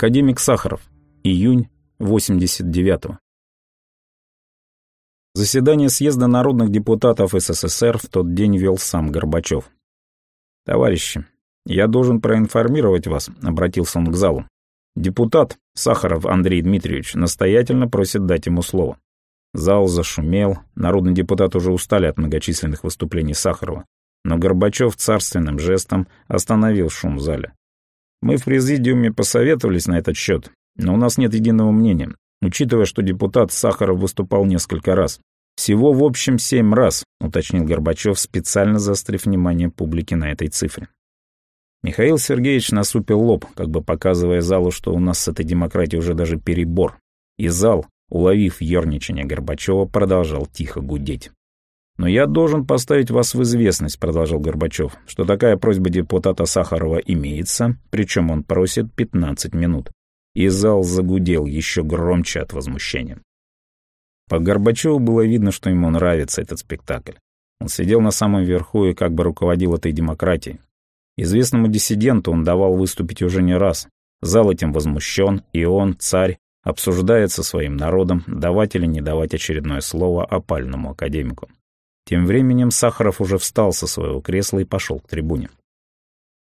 Академик Сахаров. Июнь 89-го. Заседание съезда народных депутатов СССР в тот день вел сам Горбачев. «Товарищи, я должен проинформировать вас», — обратился он к залу. «Депутат Сахаров Андрей Дмитриевич настоятельно просит дать ему слово». Зал зашумел, народные депутаты уже устали от многочисленных выступлений Сахарова, но Горбачев царственным жестом остановил шум в зале. Мы в президиуме посоветовались на этот счет, но у нас нет единого мнения, учитывая, что депутат Сахаров выступал несколько раз. Всего в общем семь раз, уточнил Горбачев, специально заострив внимание публики на этой цифре. Михаил Сергеевич насупил лоб, как бы показывая залу, что у нас с этой демократией уже даже перебор. И зал, уловив ерничание Горбачева, продолжал тихо гудеть. «Но я должен поставить вас в известность», — продолжал Горбачев, «что такая просьба депутата Сахарова имеется, причем он просит 15 минут». И зал загудел еще громче от возмущения. По Горбачеву было видно, что ему нравится этот спектакль. Он сидел на самом верху и как бы руководил этой демократией. Известному диссиденту он давал выступить уже не раз. Зал этим возмущен, и он, царь, обсуждает со своим народом, давать или не давать очередное слово опальному академику. Тем временем Сахаров уже встал со своего кресла и пошел к трибуне.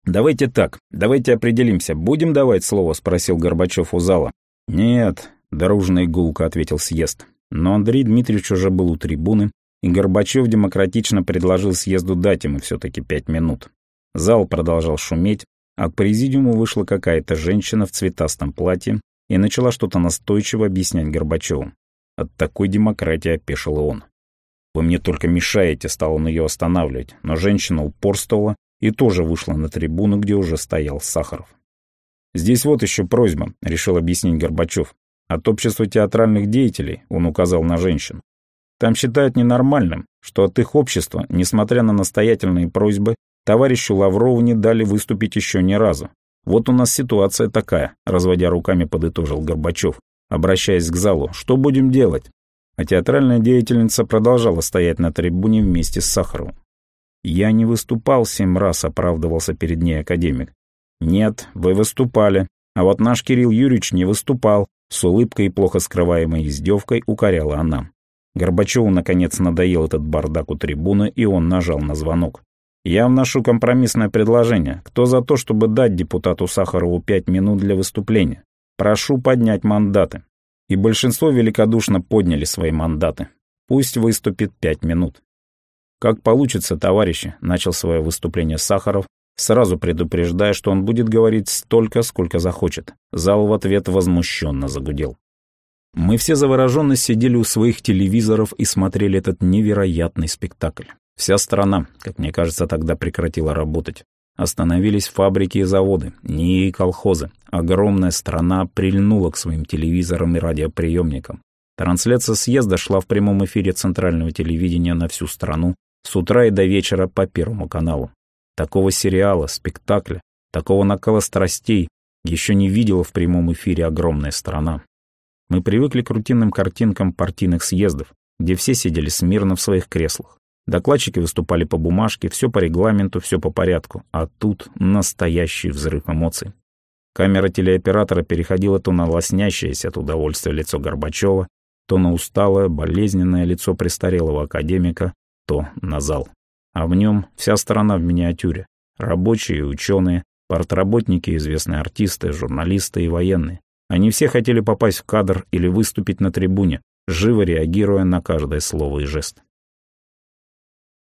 «Давайте так, давайте определимся, будем давать слово?» — спросил Горбачев у зала. «Нет», — дружно и гулко ответил съезд. Но Андрей Дмитриевич уже был у трибуны, и Горбачев демократично предложил съезду дать ему все-таки пять минут. Зал продолжал шуметь, а к президиуму вышла какая-то женщина в цветастом платье и начала что-то настойчиво объяснять Горбачеву. От такой демократии опешил он. «Вы мне только мешаете», — стал он ее останавливать, но женщина упорствовала и тоже вышла на трибуну, где уже стоял Сахаров. «Здесь вот еще просьба», — решил объяснить Горбачев. «От общества театральных деятелей», — он указал на женщин. «Там считают ненормальным, что от их общества, несмотря на настоятельные просьбы, товарищу Лаврову не дали выступить еще ни разу. Вот у нас ситуация такая», — разводя руками подытожил Горбачев, обращаясь к залу. «Что будем делать?» А театральная деятельница продолжала стоять на трибуне вместе с Сахаровым. «Я не выступал семь раз», — оправдывался перед ней академик. «Нет, вы выступали, а вот наш Кирилл Юрьевич не выступал», — с улыбкой и плохо скрываемой издевкой укоряла она. Горбачеву, наконец, надоел этот бардак у трибуны, и он нажал на звонок. «Я вношу компромиссное предложение. Кто за то, чтобы дать депутату Сахарову пять минут для выступления? Прошу поднять мандаты» и большинство великодушно подняли свои мандаты. Пусть выступит пять минут. «Как получится, товарищи», — начал свое выступление Сахаров, сразу предупреждая, что он будет говорить столько, сколько захочет. Зал в ответ возмущенно загудел. Мы все завороженно сидели у своих телевизоров и смотрели этот невероятный спектакль. Вся страна, как мне кажется, тогда прекратила работать. Остановились фабрики и заводы, НИИ и колхозы. Огромная страна прильнула к своим телевизорам и радиоприемникам. Трансляция съезда шла в прямом эфире центрального телевидения на всю страну с утра и до вечера по Первому каналу. Такого сериала, спектакля, такого накала страстей еще не видела в прямом эфире огромная страна. Мы привыкли к рутинным картинкам партийных съездов, где все сидели смирно в своих креслах. Докладчики выступали по бумажке, все по регламенту, все по порядку. А тут настоящий взрыв эмоций. Камера телеоператора переходила то на лоснящееся от удовольствия лицо Горбачева, то на усталое, болезненное лицо престарелого академика, то на зал. А в нем вся страна в миниатюре. Рабочие ученые, портработники, известные артисты, журналисты и военные. Они все хотели попасть в кадр или выступить на трибуне, живо реагируя на каждое слово и жест.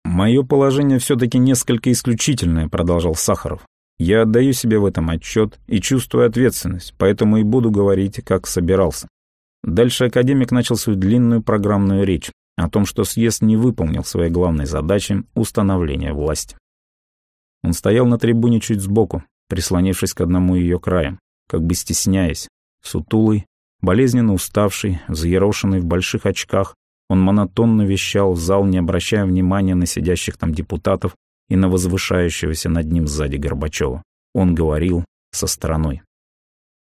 «Мое положение все-таки несколько исключительное», — продолжал Сахаров. «Я отдаю себе в этом отчет и чувствую ответственность, поэтому и буду говорить, как собирался». Дальше академик начал свою длинную программную речь о том, что съезд не выполнил своей главной задачи — установления власти. Он стоял на трибуне чуть сбоку, прислонившись к одному ее краям, как бы стесняясь, сутулый, болезненно уставший, взъерошенный в больших очках, он монотонно вещал в зал, не обращая внимания на сидящих там депутатов и на возвышающегося над ним сзади Горбачева. Он говорил со стороной.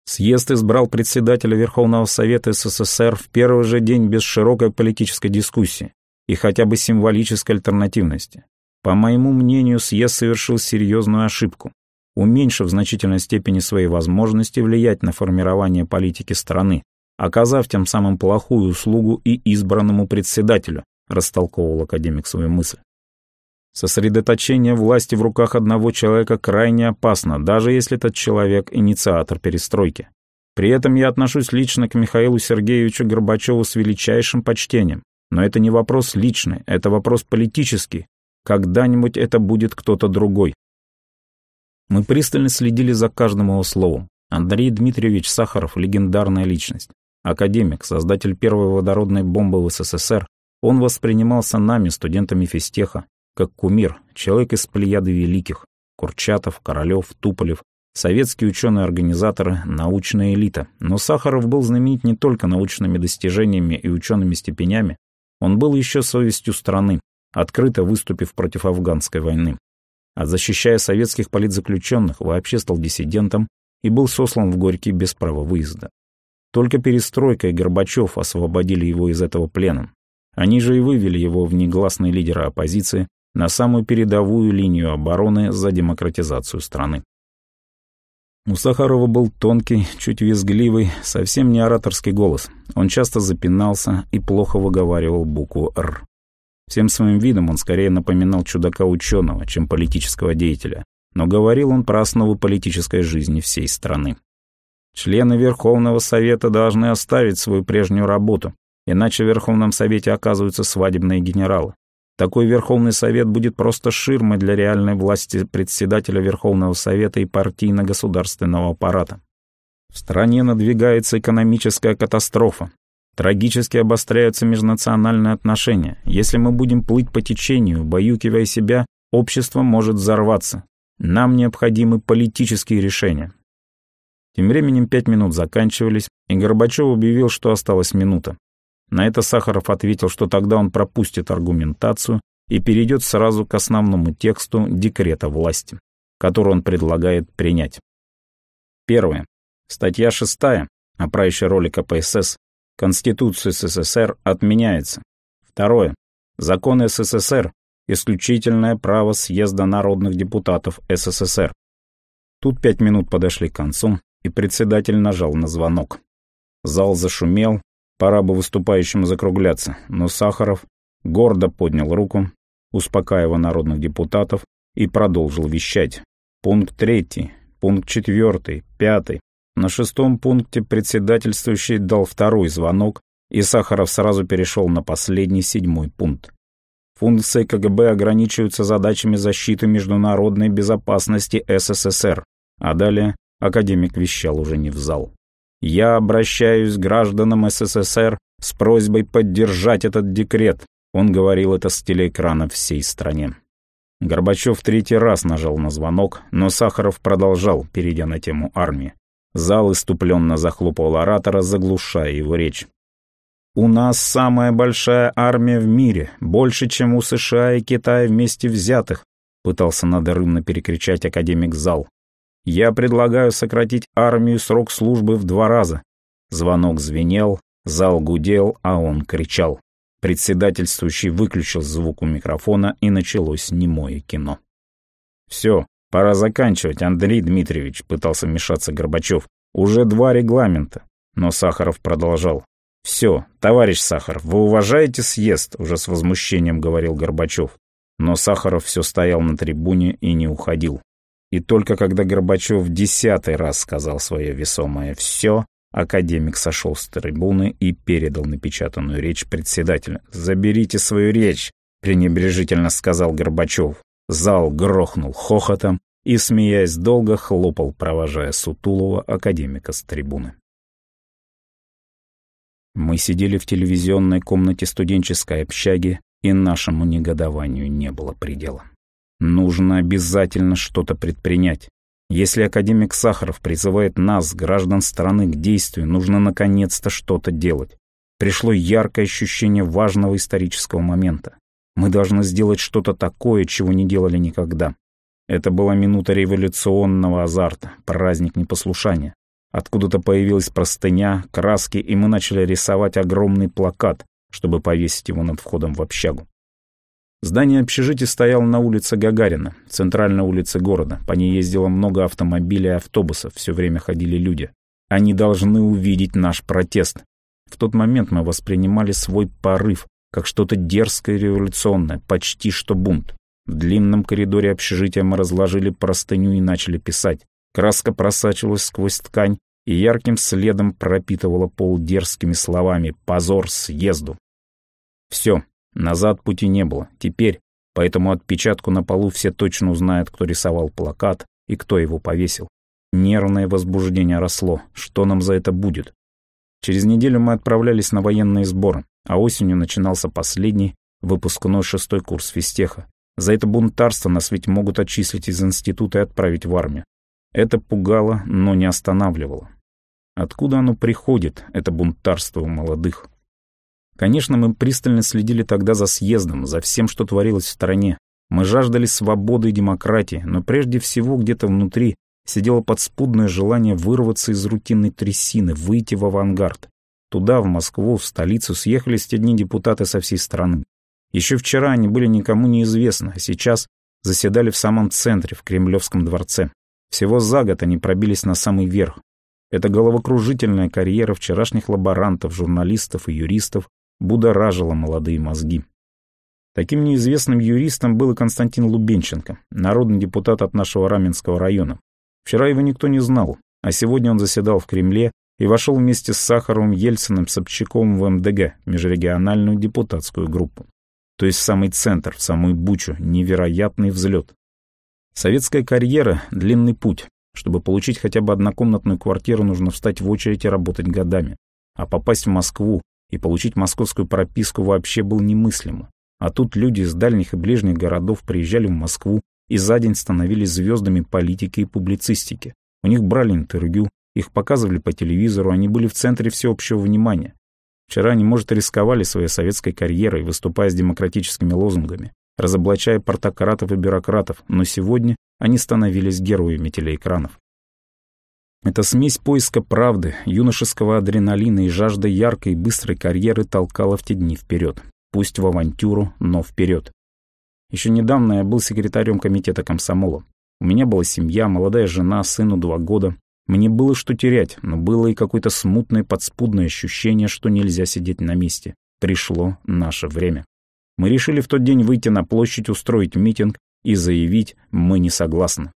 Съезд избрал председателя Верховного Совета СССР в первый же день без широкой политической дискуссии и хотя бы символической альтернативности. По моему мнению, съезд совершил серьезную ошибку. уменьшив в значительной степени свои возможности влиять на формирование политики страны, оказав тем самым плохую услугу и избранному председателю, растолковывал академик свою мысль. Сосредоточение власти в руках одного человека крайне опасно, даже если этот человек инициатор перестройки. При этом я отношусь лично к Михаилу Сергеевичу Горбачеву с величайшим почтением. Но это не вопрос личный, это вопрос политический. Когда-нибудь это будет кто-то другой. Мы пристально следили за каждым его словом. Андрей Дмитриевич Сахаров – легендарная личность. Академик, создатель первой водородной бомбы в СССР, он воспринимался нами, студентами физтеха, как кумир, человек из плеяды великих. Курчатов, Королев, Туполев, советские ученые-организаторы, научная элита. Но Сахаров был знаменит не только научными достижениями и учеными степенями, он был еще совестью страны, открыто выступив против афганской войны. А защищая советских политзаключенных, вообще стал диссидентом и был сослан в Горький без права выезда. Только перестройка и Горбачев освободили его из этого плена. Они же и вывели его в негласные лидеры оппозиции на самую передовую линию обороны за демократизацию страны. У Сахарова был тонкий, чуть визгливый, совсем не ораторский голос. Он часто запинался и плохо выговаривал букву «Р». Всем своим видом он скорее напоминал чудака-ученого, чем политического деятеля, но говорил он про основу политической жизни всей страны. Члены Верховного Совета должны оставить свою прежнюю работу, иначе в Верховном Совете оказываются свадебные генералы. Такой Верховный Совет будет просто ширмой для реальной власти председателя Верховного Совета и партийно-государственного аппарата. В стране надвигается экономическая катастрофа. Трагически обостряются межнациональные отношения. Если мы будем плыть по течению, баюкивая себя, общество может взорваться. Нам необходимы политические решения. Тем временем пять минут заканчивались, и Горбачев объявил, что осталась минута. На это Сахаров ответил, что тогда он пропустит аргументацию и перейдет сразу к основному тексту декрета власти, который он предлагает принять. Первое. Статья 6 о правящей роли КПСС Конституции СССР отменяется. Второе. Закон СССР – исключительное право съезда народных депутатов СССР. Тут пять минут подошли к концу, и председатель нажал на звонок. Зал зашумел, пора бы выступающим закругляться, но Сахаров гордо поднял руку, успокаивая народных депутатов, и продолжил вещать. Пункт третий, пункт четвертый, пятый. На шестом пункте председательствующий дал второй звонок, и Сахаров сразу перешел на последний седьмой пункт. Функции КГБ ограничиваются задачами защиты международной безопасности СССР, а далее академик вещал уже не в зал. «Я обращаюсь к гражданам СССР с просьбой поддержать этот декрет», он говорил это с телеэкрана всей стране. Горбачев третий раз нажал на звонок, но Сахаров продолжал, перейдя на тему армии. Зал иступленно захлопал оратора, заглушая его речь. «У нас самая большая армия в мире, больше, чем у США и Китая вместе взятых», пытался надрывно перекричать академик Зал. Я предлагаю сократить армию срок службы в два раза. Звонок звенел, зал гудел, а он кричал. Председательствующий выключил звук у микрофона, и началось немое кино. «Все, пора заканчивать, Андрей Дмитриевич», — пытался вмешаться Горбачев. «Уже два регламента». Но Сахаров продолжал. «Все, товарищ Сахаров, вы уважаете съезд?» — уже с возмущением говорил Горбачев. Но Сахаров все стоял на трибуне и не уходил. И только когда Горбачев десятый раз сказал свое весомое «все», академик сошел с трибуны и передал напечатанную речь председателя. «Заберите свою речь», — пренебрежительно сказал Горбачев. Зал грохнул хохотом и, смеясь долго, хлопал, провожая Сутулова академика с трибуны. Мы сидели в телевизионной комнате студенческой общаги, и нашему негодованию не было предела. Нужно обязательно что-то предпринять. Если академик Сахаров призывает нас, граждан страны, к действию, нужно наконец-то что-то делать. Пришло яркое ощущение важного исторического момента. Мы должны сделать что-то такое, чего не делали никогда. Это была минута революционного азарта, праздник непослушания. Откуда-то появилась простыня, краски, и мы начали рисовать огромный плакат, чтобы повесить его над входом в общагу. Здание общежития стояло на улице Гагарина, центральной улице города. По ней ездило много автомобилей и автобусов, все время ходили люди. Они должны увидеть наш протест. В тот момент мы воспринимали свой порыв, как что-то дерзкое революционное, почти что бунт. В длинном коридоре общежития мы разложили простыню и начали писать. Краска просачивалась сквозь ткань и ярким следом пропитывала пол дерзкими словами «Позор съезду». Все, Назад пути не было. Теперь по этому отпечатку на полу все точно узнают, кто рисовал плакат и кто его повесил. Нервное возбуждение росло. Что нам за это будет? Через неделю мы отправлялись на военные сборы, а осенью начинался последний, выпускной шестой курс физтеха. За это бунтарство нас ведь могут отчислить из института и отправить в армию. Это пугало, но не останавливало. Откуда оно приходит, это бунтарство у молодых? Конечно, мы пристально следили тогда за съездом, за всем, что творилось в стране. Мы жаждали свободы и демократии, но прежде всего где-то внутри сидело подспудное желание вырваться из рутинной трясины, выйти в авангард. Туда, в Москву, в столицу съехались те дни депутаты со всей страны. Еще вчера они были никому неизвестны, а сейчас заседали в самом центре, в Кремлевском дворце. Всего за год они пробились на самый верх. Эта головокружительная карьера вчерашних лаборантов, журналистов и юристов будоражила молодые мозги. Таким неизвестным юристом был и Константин Лубенченко, народный депутат от нашего Раменского района. Вчера его никто не знал, а сегодня он заседал в Кремле и вошел вместе с Сахаровым, Ельциным, Собчаковым в МДГ, межрегиональную депутатскую группу. То есть в самый центр, в самую бучу, невероятный взлет. Советская карьера — длинный путь. Чтобы получить хотя бы однокомнатную квартиру, нужно встать в очередь и работать годами. А попасть в Москву, и получить московскую прописку вообще было немыслимо. А тут люди из дальних и ближних городов приезжали в Москву и за день становились звездами политики и публицистики. У них брали интервью, их показывали по телевизору, они были в центре всеобщего внимания. Вчера они, может, рисковали своей советской карьерой, выступая с демократическими лозунгами, разоблачая портократов и бюрократов, но сегодня они становились героями телеэкранов. Эта смесь поиска правды, юношеского адреналина и жажда яркой и быстрой карьеры толкала в те дни вперед. Пусть в авантюру, но вперед. Еще недавно я был секретарем комитета комсомола. У меня была семья, молодая жена, сыну два года. Мне было что терять, но было и какое-то смутное подспудное ощущение, что нельзя сидеть на месте. Пришло наше время. Мы решили в тот день выйти на площадь, устроить митинг и заявить «мы не согласны».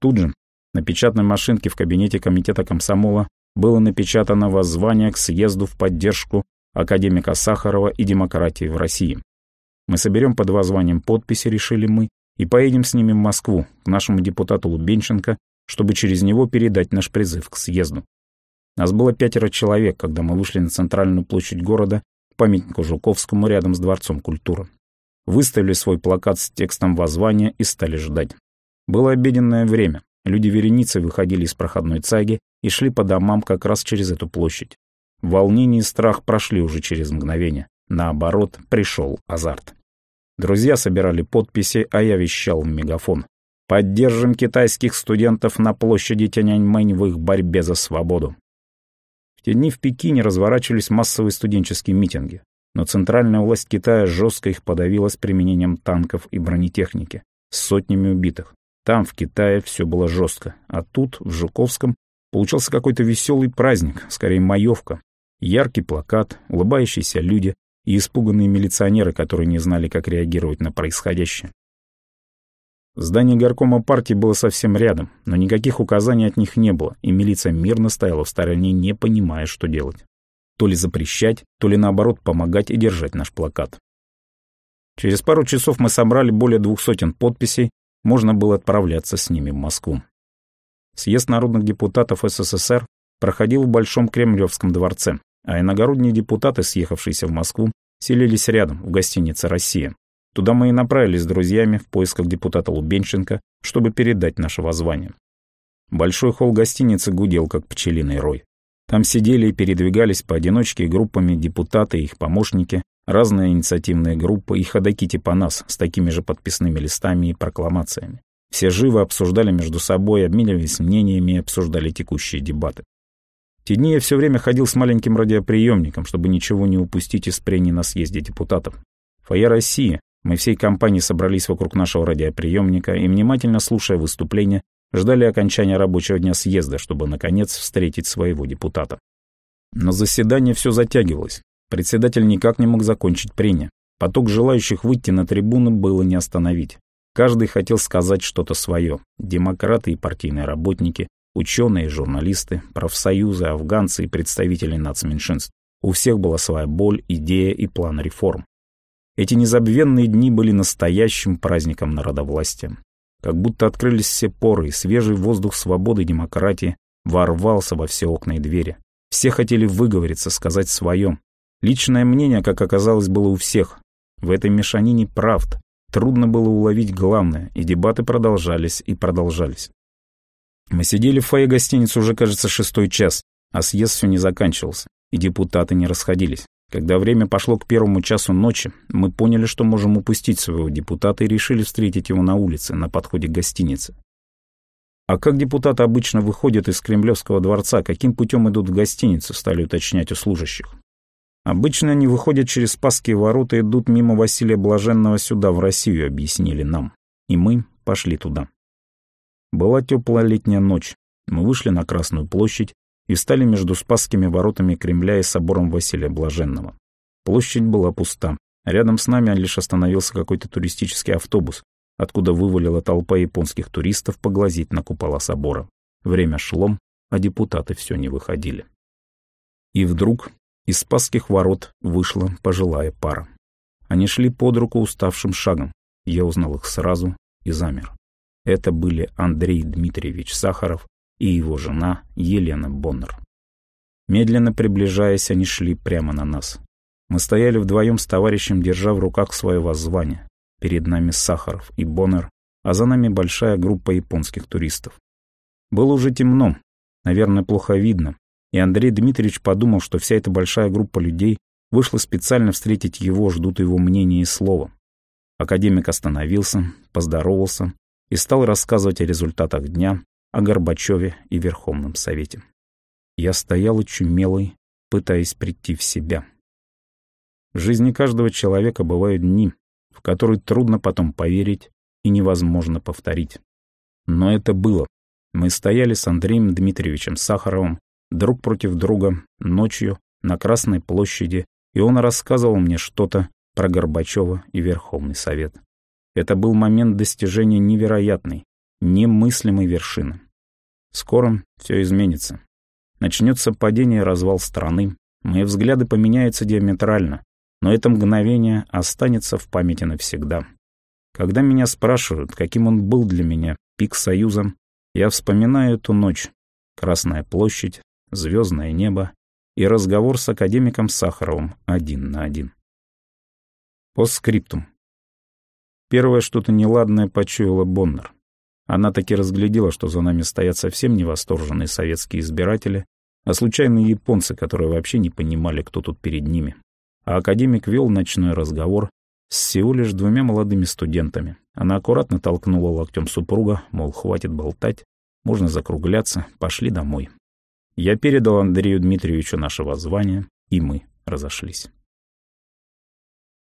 Тут же, на печатной машинке в кабинете комитета комсомола было напечатано воззвание к съезду в поддержку академика Сахарова и демократии в России. Мы соберем под воззванием подписи, решили мы, и поедем с ними в Москву, к нашему депутату Лубенченко, чтобы через него передать наш призыв к съезду. Нас было пятеро человек, когда мы вышли на центральную площадь города к памятнику Жуковскому рядом с Дворцом культуры. Выставили свой плакат с текстом воззвания и стали ждать. Было обеденное время. Люди вереницы выходили из проходной цаги и шли по домам как раз через эту площадь. Волнение и страх прошли уже через мгновение. Наоборот, пришел азарт. Друзья собирали подписи, а я вещал в мегафон. «Поддержим китайских студентов на площади Тяньаньмэнь в их борьбе за свободу». В те дни в Пекине разворачивались массовые студенческие митинги, но центральная власть Китая жестко их подавила с применением танков и бронетехники, с сотнями убитых. Там, в Китае, все было жестко, а тут, в Жуковском, получался какой-то веселый праздник, скорее маевка. Яркий плакат, улыбающиеся люди и испуганные милиционеры, которые не знали, как реагировать на происходящее. Здание горкома партии было совсем рядом, но никаких указаний от них не было, и милиция мирно стояла в стороне, не понимая, что делать. То ли запрещать, то ли наоборот помогать и держать наш плакат. Через пару часов мы собрали более двух сотен подписей можно было отправляться с ними в Москву. Съезд народных депутатов СССР проходил в Большом Кремлевском дворце, а иногородние депутаты, съехавшиеся в Москву, селились рядом, в гостинице «Россия». Туда мы и направились с друзьями в поисках депутата Лубенченко, чтобы передать наше воззвание. Большой холл гостиницы гудел, как пчелиный рой. Там сидели и передвигались поодиночке и группами депутаты и их помощники, разные инициативные группы и ходаки типа нас с такими же подписными листами и прокламациями. Все живо обсуждали между собой, обменивались мнениями и обсуждали текущие дебаты. Те дни я все время ходил с маленьким радиоприемником, чтобы ничего не упустить из прений на съезде депутатов. Фойе России, Мы всей компанией собрались вокруг нашего радиоприемника и, внимательно слушая выступления, ждали окончания рабочего дня съезда, чтобы, наконец, встретить своего депутата. Но заседание все затягивалось. Председатель никак не мог закончить прения. Поток желающих выйти на трибуну было не остановить. Каждый хотел сказать что-то свое. Демократы и партийные работники, ученые и журналисты, профсоюзы, афганцы и представители нацменьшинств. У всех была своя боль, идея и план реформ. Эти незабвенные дни были настоящим праздником народовластия. Как будто открылись все поры, и свежий воздух свободы и демократии ворвался во все окна и двери. Все хотели выговориться, сказать свое. Личное мнение, как оказалось, было у всех. В этой мешанине правд, Трудно было уловить главное, и дебаты продолжались и продолжались. Мы сидели в фойе гостиницы уже, кажется, шестой час, а съезд все не заканчивался, и депутаты не расходились. Когда время пошло к первому часу ночи, мы поняли, что можем упустить своего депутата и решили встретить его на улице, на подходе к гостинице. А как депутаты обычно выходят из Кремлевского дворца, каким путем идут в гостиницу, стали уточнять у служащих. Обычно они выходят через Спасские ворота и идут мимо Василия Блаженного сюда, в Россию, объяснили нам. И мы пошли туда. Была теплая летняя ночь. Мы вышли на Красную площадь и встали между Спасскими воротами Кремля и собором Василия Блаженного. Площадь была пуста. Рядом с нами лишь остановился какой-то туристический автобус, откуда вывалила толпа японских туристов поглазеть на купола собора. Время шло, а депутаты все не выходили. И вдруг из Спасских ворот вышла пожилая пара. Они шли под руку уставшим шагом. Я узнал их сразу и замер. Это были Андрей Дмитриевич Сахаров и его жена Елена Боннер. Медленно приближаясь, они шли прямо на нас. Мы стояли вдвоем с товарищем, держа в руках свое воззвание. Перед нами Сахаров и Боннер, а за нами большая группа японских туристов. Было уже темно, наверное, плохо видно, и Андрей Дмитриевич подумал, что вся эта большая группа людей вышла специально встретить его, ждут его мнения и слова. Академик остановился, поздоровался и стал рассказывать о результатах дня, о Горбачеве и Верховном Совете. Я стоял очумелый, пытаясь прийти в себя. В жизни каждого человека бывают дни, в которые трудно потом поверить и невозможно повторить. Но это было. Мы стояли с Андреем Дмитриевичем Сахаровым друг против друга, ночью, на Красной площади, и он рассказывал мне что-то про Горбачева и Верховный Совет. Это был момент достижения невероятной, немыслимой вершины. Скоро все изменится. Начнется падение и развал страны, мои взгляды поменяются диаметрально, но это мгновение останется в памяти навсегда. Когда меня спрашивают, каким он был для меня, пик Союза, я вспоминаю эту ночь. Красная площадь, звездное небо и разговор с академиком Сахаровым один на один. Постскриптум. Первое что-то неладное почуяла Боннер. Она таки разглядела, что за нами стоят совсем невосторженные советские избиратели, а случайные японцы, которые вообще не понимали, кто тут перед ними. А академик вел ночной разговор с всего лишь двумя молодыми студентами. Она аккуратно толкнула локтем супруга, мол, хватит болтать, можно закругляться, пошли домой. Я передал Андрею Дмитриевичу наше воззвание, и мы разошлись.